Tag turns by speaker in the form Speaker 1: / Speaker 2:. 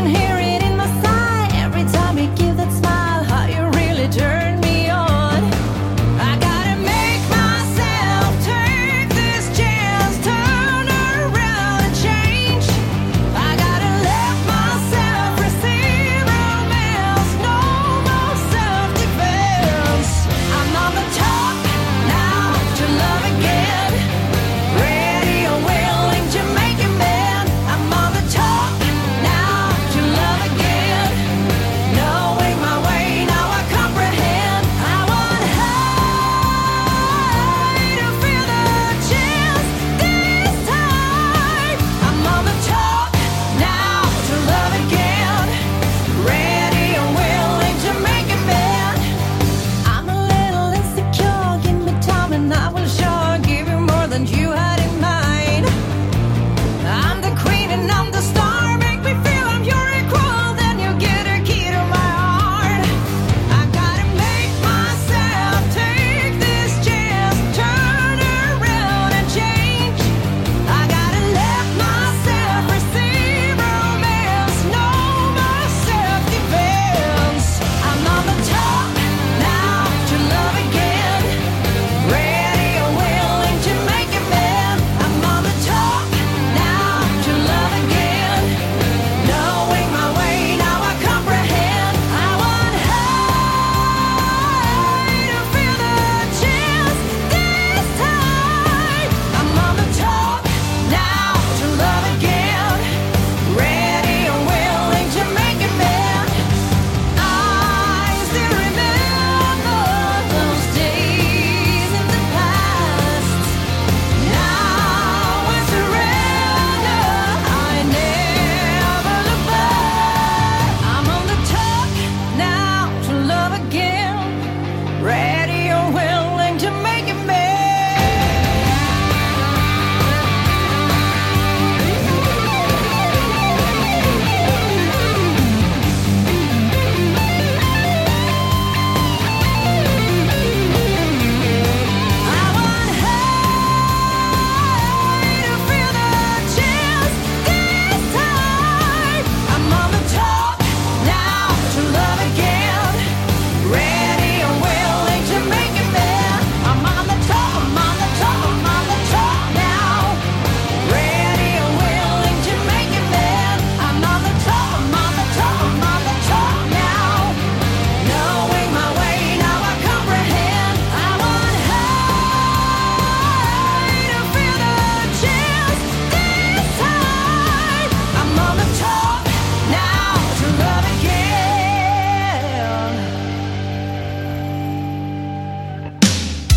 Speaker 1: can hear it.